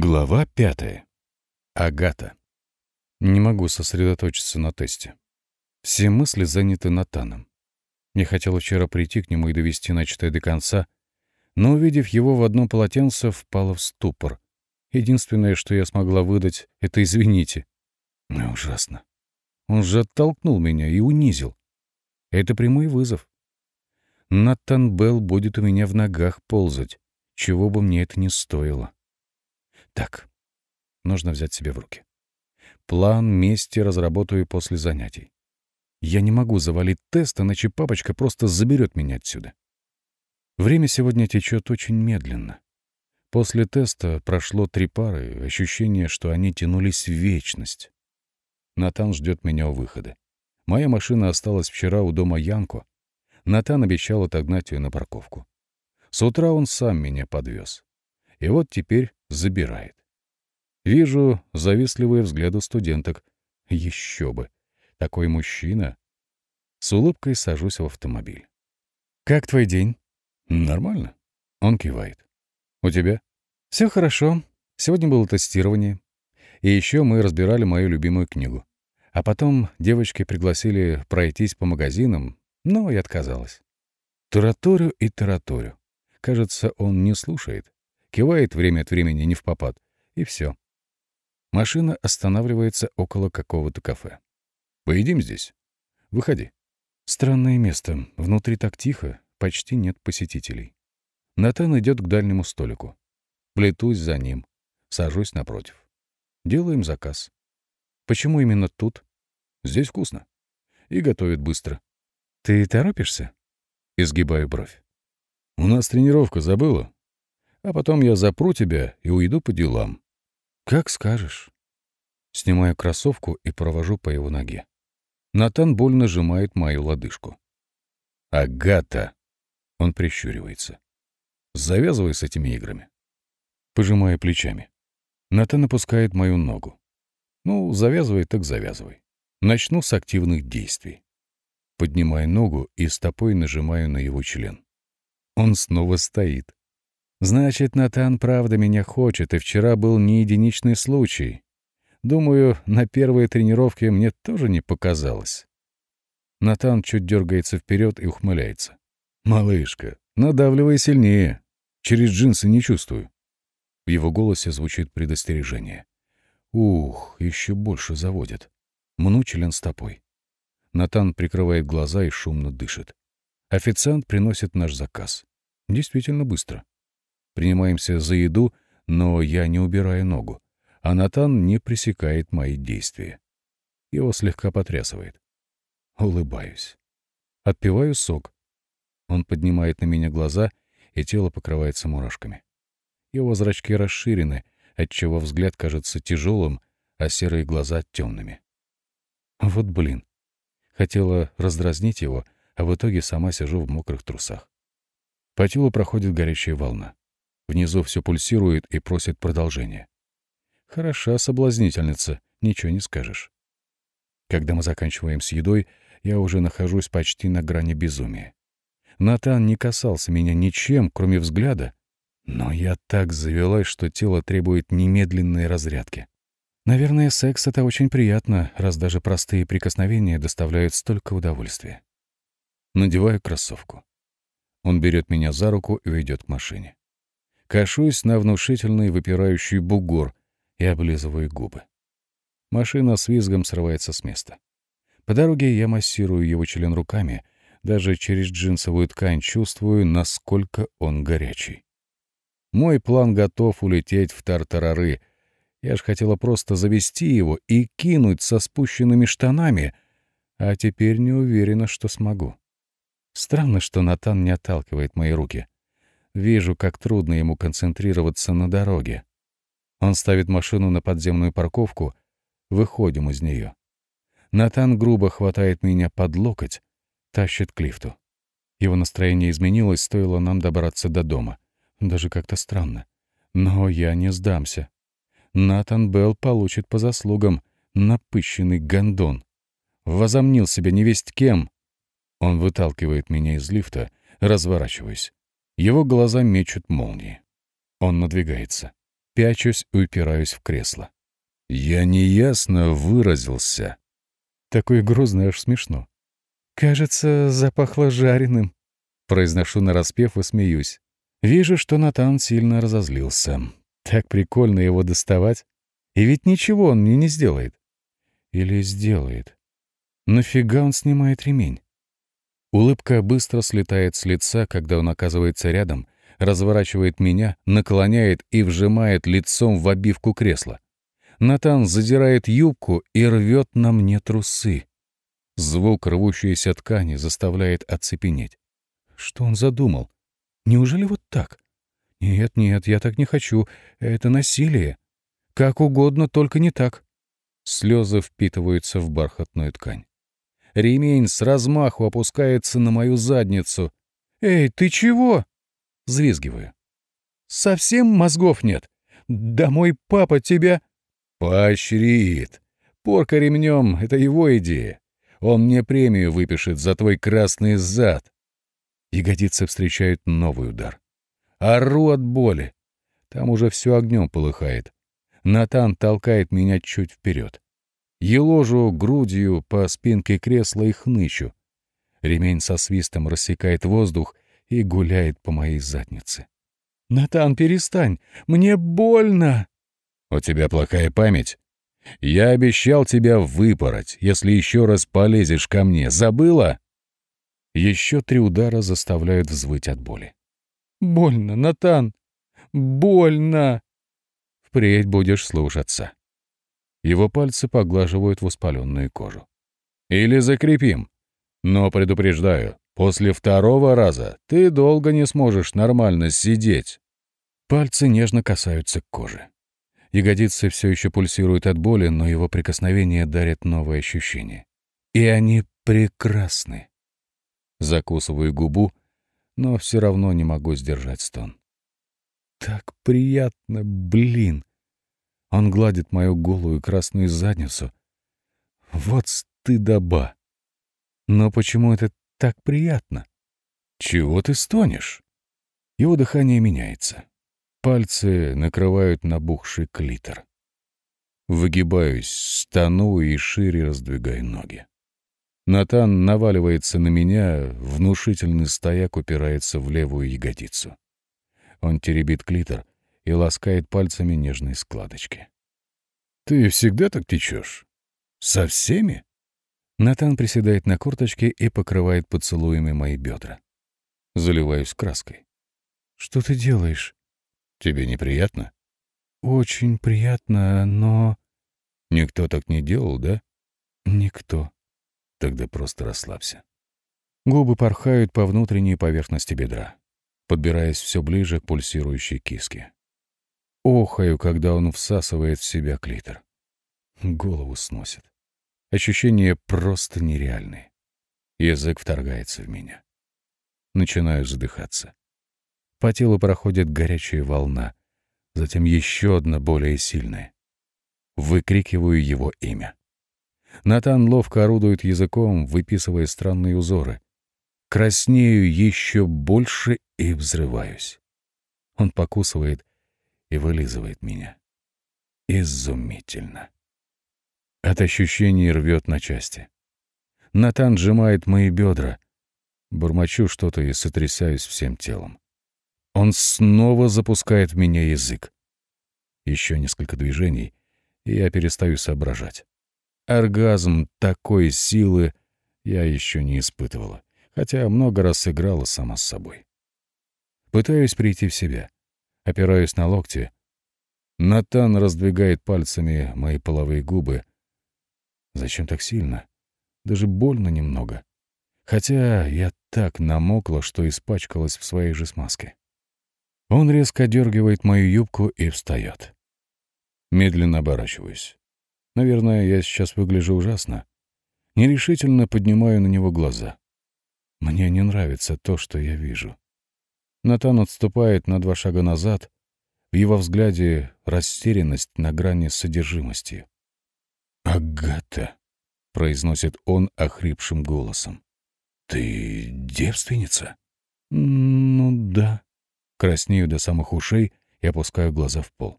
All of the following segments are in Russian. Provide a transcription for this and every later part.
Глава пятая. Агата. Не могу сосредоточиться на тесте. Все мысли заняты Натаном. Мне хотелось вчера прийти к нему и довести начатое до конца, но, увидев его в одном полотенце, впала в ступор. Единственное, что я смогла выдать, — это «извините». Ну, ужасно. Он же оттолкнул меня и унизил. Это прямой вызов. Натан Белл будет у меня в ногах ползать, чего бы мне это ни стоило. Так, нужно взять себя в руки. План мести разработаю после занятий. Я не могу завалить тест, иначе папочка просто заберет меня отсюда. Время сегодня течет очень медленно. После теста прошло три пары, ощущение, что они тянулись в вечность. Натан ждет меня у выхода. Моя машина осталась вчера у дома Янко. Натан обещал отогнать ее на парковку. С утра он сам меня подвез. И вот теперь забирает. Вижу завистливые взгляды студенток. Еще бы! Такой мужчина! С улыбкой сажусь в автомобиль. «Как твой день?» «Нормально». Он кивает. «У тебя?» «Все хорошо. Сегодня было тестирование. И еще мы разбирали мою любимую книгу. А потом девочки пригласили пройтись по магазинам, но я отказалась. Тараторю и тараторю. Кажется, он не слушает. Кивает время от времени не в попад. И все. Машина останавливается около какого-то кафе. «Поедим здесь? Выходи». Странное место. Внутри так тихо, почти нет посетителей. Натан идет к дальнему столику. Плетусь за ним. Сажусь напротив. Делаем заказ. Почему именно тут? Здесь вкусно. И готовят быстро. Ты торопишься? Изгибаю бровь. У нас тренировка, забыла? А потом я запру тебя и уйду по делам. «Как скажешь». Снимаю кроссовку и провожу по его ноге. Натан больно сжимает мою лодыжку. «Агата!» Он прищуривается. «Завязывай с этими играми». Пожимая плечами. Натан опускает мою ногу. «Ну, завязывай так завязывай. Начну с активных действий». Поднимаю ногу и стопой нажимаю на его член. Он снова стоит. Значит, Натан правда меня хочет, и вчера был не единичный случай. Думаю, на первой тренировке мне тоже не показалось. Натан чуть дергается вперед и ухмыляется. «Малышка, надавливай сильнее. Через джинсы не чувствую». В его голосе звучит предостережение. «Ух, еще больше заводит. Мну член стопой». Натан прикрывает глаза и шумно дышит. Официант приносит наш заказ. Действительно быстро. Принимаемся за еду, но я не убираю ногу, а Натан не пресекает мои действия. Его слегка потрясывает. Улыбаюсь. Отпиваю сок. Он поднимает на меня глаза, и тело покрывается мурашками. Его зрачки расширены, отчего взгляд кажется тяжелым, а серые глаза — темными. Вот блин. Хотела раздразнить его, а в итоге сама сижу в мокрых трусах. По телу проходит горячая волна. Внизу все пульсирует и просит продолжения. Хороша соблазнительница, ничего не скажешь. Когда мы заканчиваем с едой, я уже нахожусь почти на грани безумия. Натан не касался меня ничем, кроме взгляда, но я так завелась, что тело требует немедленной разрядки. Наверное, секс — это очень приятно, раз даже простые прикосновения доставляют столько удовольствия. Надеваю кроссовку. Он берет меня за руку и ведет к машине. Кашусь на внушительный выпирающий бугор и облизываю губы. Машина с визгом срывается с места. По дороге я массирую его член руками, даже через джинсовую ткань чувствую, насколько он горячий. Мой план готов улететь в тартарары. Я ж хотела просто завести его и кинуть со спущенными штанами, а теперь не уверена, что смогу. Странно, что Натан не отталкивает мои руки. Вижу, как трудно ему концентрироваться на дороге. Он ставит машину на подземную парковку, выходим из нее. Натан грубо хватает меня под локоть, тащит к лифту. Его настроение изменилось, стоило нам добраться до дома. Даже как-то странно. Но я не сдамся. Натан Белл получит по заслугам напыщенный гондон. Возомнил себя невесть кем. Он выталкивает меня из лифта, разворачиваясь. Его глаза мечут молнии. Он надвигается. пячусь и упираюсь в кресло. Я неясно выразился. Такой грозный аж смешно. «Кажется, запахло жареным», — произношу нараспев и смеюсь. Вижу, что Натан сильно разозлился. Так прикольно его доставать. И ведь ничего он мне не сделает. Или сделает. Нафига он снимает ремень? Улыбка быстро слетает с лица, когда он оказывается рядом, разворачивает меня, наклоняет и вжимает лицом в обивку кресла. Натан задирает юбку и рвет на мне трусы. Звук рвущейся ткани заставляет оцепенеть. Что он задумал? Неужели вот так? Нет, нет, я так не хочу. Это насилие. Как угодно, только не так. Слезы впитываются в бархатную ткань. Ремень с размаху опускается на мою задницу. «Эй, ты чего?» Звизгиваю. «Совсем мозгов нет? Да мой папа тебя...» «Поощрит. Порка ремнем — это его идея. Он мне премию выпишет за твой красный зад». Ягодицы встречают новый удар. Ору от боли. Там уже все огнем полыхает. Натан толкает меня чуть вперед. Еложу грудью по спинке кресла и хнычу. Ремень со свистом рассекает воздух и гуляет по моей заднице. «Натан, перестань! Мне больно!» «У тебя плохая память. Я обещал тебя выпороть, если еще раз полезешь ко мне. Забыла?» Еще три удара заставляют взвыть от боли. «Больно, Натан! Больно!» «Впредь будешь слушаться». Его пальцы поглаживают воспаленную кожу. «Или закрепим. Но предупреждаю, после второго раза ты долго не сможешь нормально сидеть». Пальцы нежно касаются кожи. Ягодицы все еще пульсируют от боли, но его прикосновение дарит новые ощущения. И они прекрасны. Закусываю губу, но все равно не могу сдержать стон. Так приятно, блин! Он гладит мою голую красную задницу. Вот стыдоба! Но почему это так приятно? Чего ты стонешь? Его дыхание меняется. Пальцы накрывают набухший клитор. Выгибаюсь, стану и шире раздвигаю ноги. Натан наваливается на меня, внушительный стояк упирается в левую ягодицу. Он теребит клитор и ласкает пальцами нежные складочки. «Ты всегда так течешь? Со всеми?» Натан приседает на курточке и покрывает поцелуями мои бедра. Заливаюсь краской. «Что ты делаешь?» «Тебе неприятно?» «Очень приятно, но...» «Никто так не делал, да?» «Никто». «Тогда просто расслабься». Губы порхают по внутренней поверхности бедра, подбираясь все ближе к пульсирующей киске. Охаю, когда он всасывает в себя клитор. Голову сносит. Ощущения просто нереальные. Язык вторгается в меня. Начинаю задыхаться. По телу проходит горячая волна, затем еще одна более сильная. Выкрикиваю его имя. Натан ловко орудует языком, выписывая странные узоры. Краснею еще больше и взрываюсь. Он покусывает и вылизывает меня. Изумительно. От ощущений рвет на части. Натан сжимает мои бедра. Бормочу что-то и сотрясаюсь всем телом. Он снова запускает в меня язык. Еще несколько движений, и я перестаю соображать. Оргазм такой силы я еще не испытывала, хотя много раз играла сама с собой. Пытаюсь прийти в себя. Опираюсь на локти. Натан раздвигает пальцами мои половые губы. Зачем так сильно? Даже больно немного. Хотя я так намокла, что испачкалась в своей же смазке. Он резко дергивает мою юбку и встает. Медленно оборачиваюсь. Наверное, я сейчас выгляжу ужасно. Нерешительно поднимаю на него глаза. Мне не нравится то, что я вижу. Натан отступает на два шага назад. В его взгляде растерянность на грани содержимости. «Агата», — произносит он охрипшим голосом. «Ты девственница?» «Ну да», Краснею до самых ушей и опускаю глаза в пол.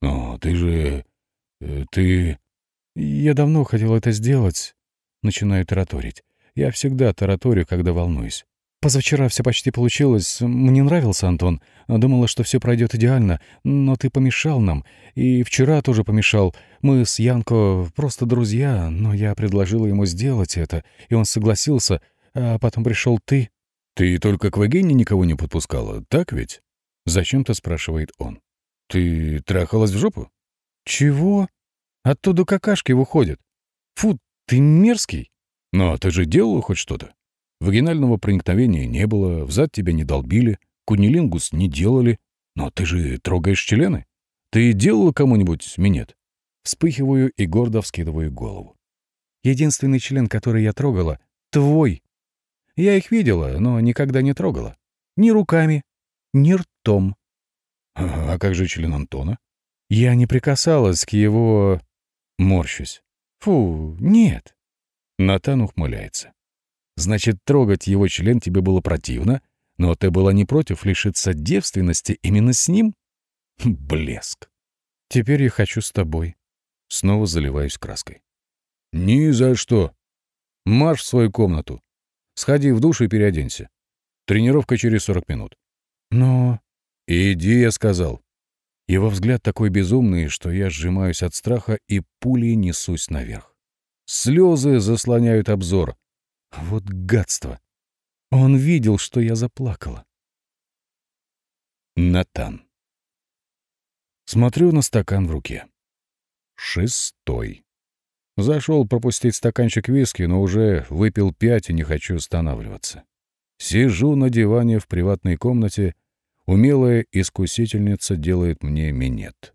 «Но ты же... Э, ты...» «Я давно хотел это сделать», — начинаю тараторить. «Я всегда тараторю, когда волнуюсь. Позавчера все почти получилось. Мне нравился Антон. Думала, что все пройдет идеально, но ты помешал нам. И вчера тоже помешал. Мы с Янко просто друзья, но я предложила ему сделать это, и он согласился, а потом пришел ты. Ты только к Вагене никого не подпускала, так ведь? Зачем-то спрашивает он. Ты трахалась в жопу? Чего? Оттуда какашки выходят. Фу, ты мерзкий. Но ты же делала хоть что-то? Вагинального проникновения не было, взад тебя не долбили, кунилингус не делали. Но ты же трогаешь члены. Ты делала кому-нибудь минет? Вспыхиваю и гордо вскидываю голову. Единственный член, который я трогала, твой. Я их видела, но никогда не трогала. Ни руками, ни ртом. А, как же член Антона? Я не прикасалась к его... Морщусь. Фу, нет. Натан ухмыляется. Значит, трогать его член тебе было противно, но ты была не против лишиться девственности именно с ним? Блеск. Теперь я хочу с тобой. Снова заливаюсь краской. Ни за что. Марш в свою комнату. Сходи в душ и переоденься. Тренировка через 40 минут. Но... Иди, я сказал. Его взгляд такой безумный, что я сжимаюсь от страха и пулей несусь наверх. Слезы заслоняют обзор, вот гадство! Он видел, что я заплакала. Натан. Смотрю на стакан в руке. Шестой. Зашел пропустить стаканчик виски, но уже выпил пять и не хочу останавливаться. Сижу на диване в приватной комнате, умелая искусительница делает мне минет.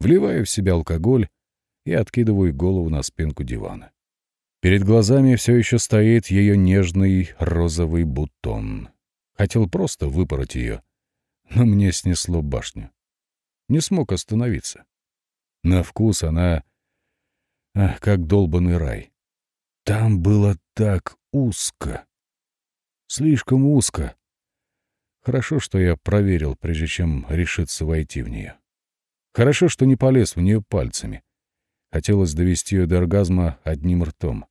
Вливаю в себя алкоголь и откидываю голову на спинку дивана. Перед глазами все еще стоит ее нежный розовый бутон. Хотел просто выпороть ее, но мне снесло башню. Не смог остановиться. На вкус она... Ах, как долбанный рай. Там было так узко. Слишком узко. Хорошо, что я проверил, прежде чем решиться войти в нее. Хорошо, что не полез в нее пальцами. Хотелось довести ее до оргазма одним ртом.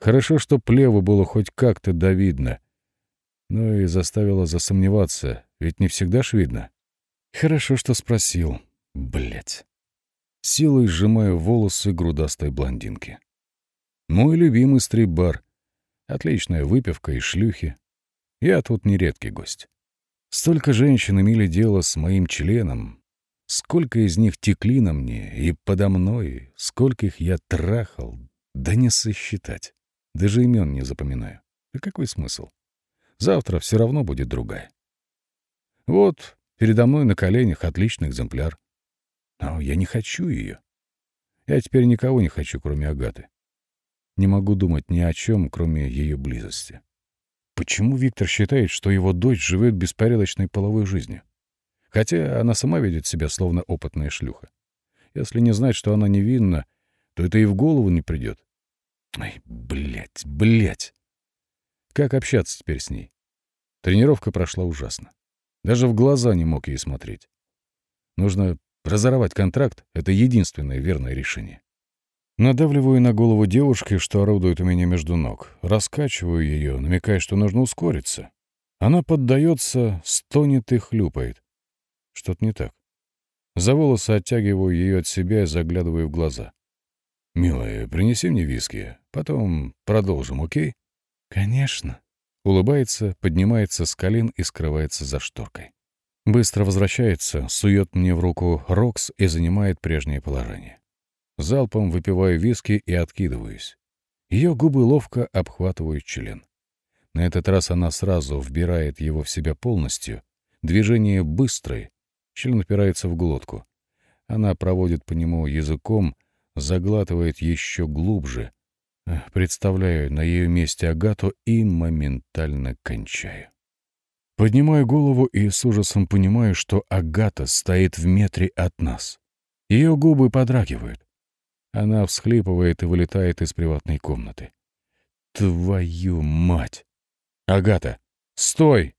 Хорошо, что плеву было хоть как-то довидно. Но и заставило засомневаться, ведь не всегда ж видно. Хорошо, что спросил. Блять. Силой сжимаю волосы грудастой блондинки. Мой любимый стрип-бар. Отличная выпивка и шлюхи. Я тут нередкий гость. Столько женщин имели дело с моим членом. Сколько из них текли на мне и подо мной, сколько их я трахал, да не сосчитать. Даже имен не запоминаю. А какой смысл? Завтра все равно будет другая. Вот, передо мной на коленях отличный экземпляр. Но я не хочу ее. Я теперь никого не хочу, кроме Агаты. Не могу думать ни о чем, кроме ее близости. Почему Виктор считает, что его дочь живет беспорядочной половой жизнью? Хотя она сама ведет себя словно опытная шлюха. Если не знать, что она невинна, то это и в голову не придет. Ай, блядь, блядь. Как общаться теперь с ней? Тренировка прошла ужасно. Даже в глаза не мог ей смотреть. Нужно разорвать контракт — это единственное верное решение. Надавливаю на голову девушки, что орудует у меня между ног. Раскачиваю ее, намекая, что нужно ускориться. Она поддается, стонет и хлюпает. Что-то не так. За волосы оттягиваю ее от себя и заглядываю в глаза. «Милая, принеси мне виски, потом продолжим, окей?» «Конечно». Улыбается, поднимается с колен и скрывается за шторкой. Быстро возвращается, сует мне в руку Рокс и занимает прежнее положение. Залпом выпиваю виски и откидываюсь. Ее губы ловко обхватывают член. На этот раз она сразу вбирает его в себя полностью. Движение быстрое, член упирается в глотку. Она проводит по нему языком, заглатывает еще глубже. Представляю на ее месте Агату и моментально кончаю. Поднимаю голову и с ужасом понимаю, что Агата стоит в метре от нас. Ее губы подрагивают. Она всхлипывает и вылетает из приватной комнаты. Твою мать! Агата, стой!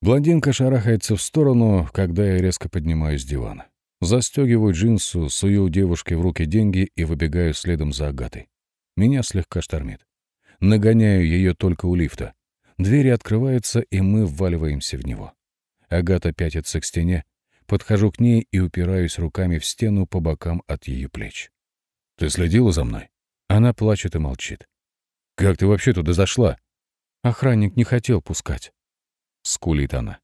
Блондинка шарахается в сторону, когда я резко поднимаюсь с дивана. Застегиваю джинсу, сую девушке в руки деньги и выбегаю следом за Агатой. Меня слегка штормит. Нагоняю ее только у лифта. Двери открываются, и мы вваливаемся в него. Агата пятится к стене. Подхожу к ней и упираюсь руками в стену по бокам от ее плеч. «Ты следила за мной?» Она плачет и молчит. «Как ты вообще туда зашла?» «Охранник не хотел пускать», — скулит она.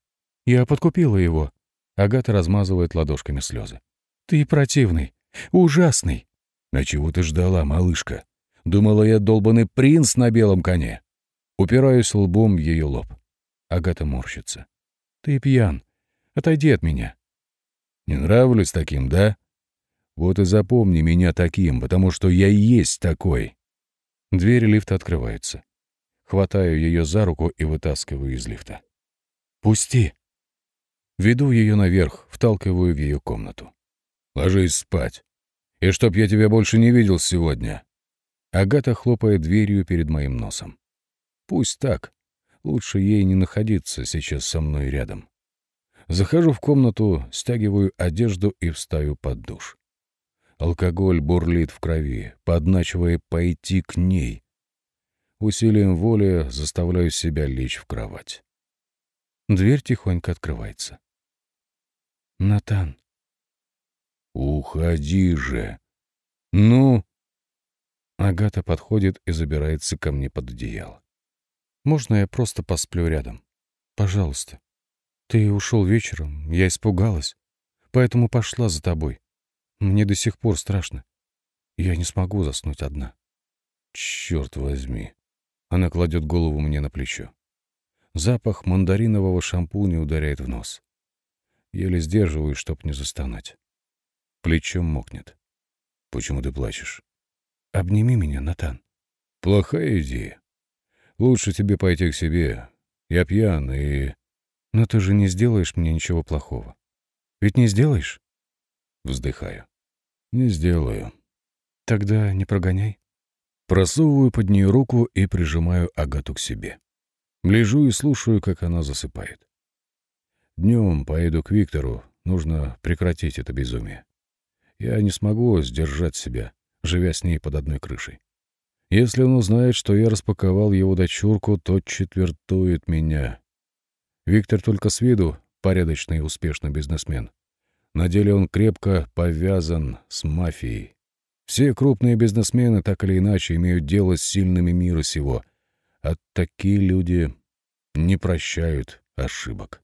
«Я подкупила его». Агата размазывает ладошками слезы. «Ты противный, ужасный». «А чего ты ждала, малышка? Думала, я долбанный принц на белом коне». Упираюсь лбом в ее лоб. Агата морщится. «Ты пьян. Отойди от меня». «Не нравлюсь таким, да? Вот и запомни меня таким, потому что я и есть такой». Двери лифта открываются. Хватаю ее за руку и вытаскиваю из лифта. «Пусти!» Веду ее наверх, вталкиваю в ее комнату. «Ложись спать. И чтоб я тебя больше не видел сегодня». Агата хлопает дверью перед моим носом. Пусть так. Лучше ей не находиться сейчас со мной рядом. Захожу в комнату, стягиваю одежду и встаю под душ. Алкоголь бурлит в крови, подначивая пойти к ней. Усилием воли заставляю себя лечь в кровать. Дверь тихонько открывается. «Натан». «Уходи же!» «Ну?» Агата подходит и забирается ко мне под одеяло. Можно я просто посплю рядом? Пожалуйста. Ты ушел вечером, я испугалась, поэтому пошла за тобой. Мне до сих пор страшно. Я не смогу заснуть одна. Черт возьми. Она кладет голову мне на плечо. Запах мандаринового шампуня ударяет в нос. Еле сдерживаю, чтоб не застонать. Плечо мокнет. Почему ты плачешь? Обними меня, Натан. Плохая идея. Лучше тебе пойти к себе. Я пьян и... Но ты же не сделаешь мне ничего плохого. Ведь не сделаешь? Вздыхаю. Не сделаю. Тогда не прогоняй. Просовываю под нее руку и прижимаю Агату к себе. Лежу и слушаю, как она засыпает. Днем поеду к Виктору, нужно прекратить это безумие. Я не смогу сдержать себя, живя с ней под одной крышей. Если он узнает, что я распаковал его дочурку, то четвертует меня. Виктор только с виду порядочный и успешный бизнесмен. На деле он крепко повязан с мафией. Все крупные бизнесмены так или иначе имеют дело с сильными мира сего, а такие люди не прощают ошибок.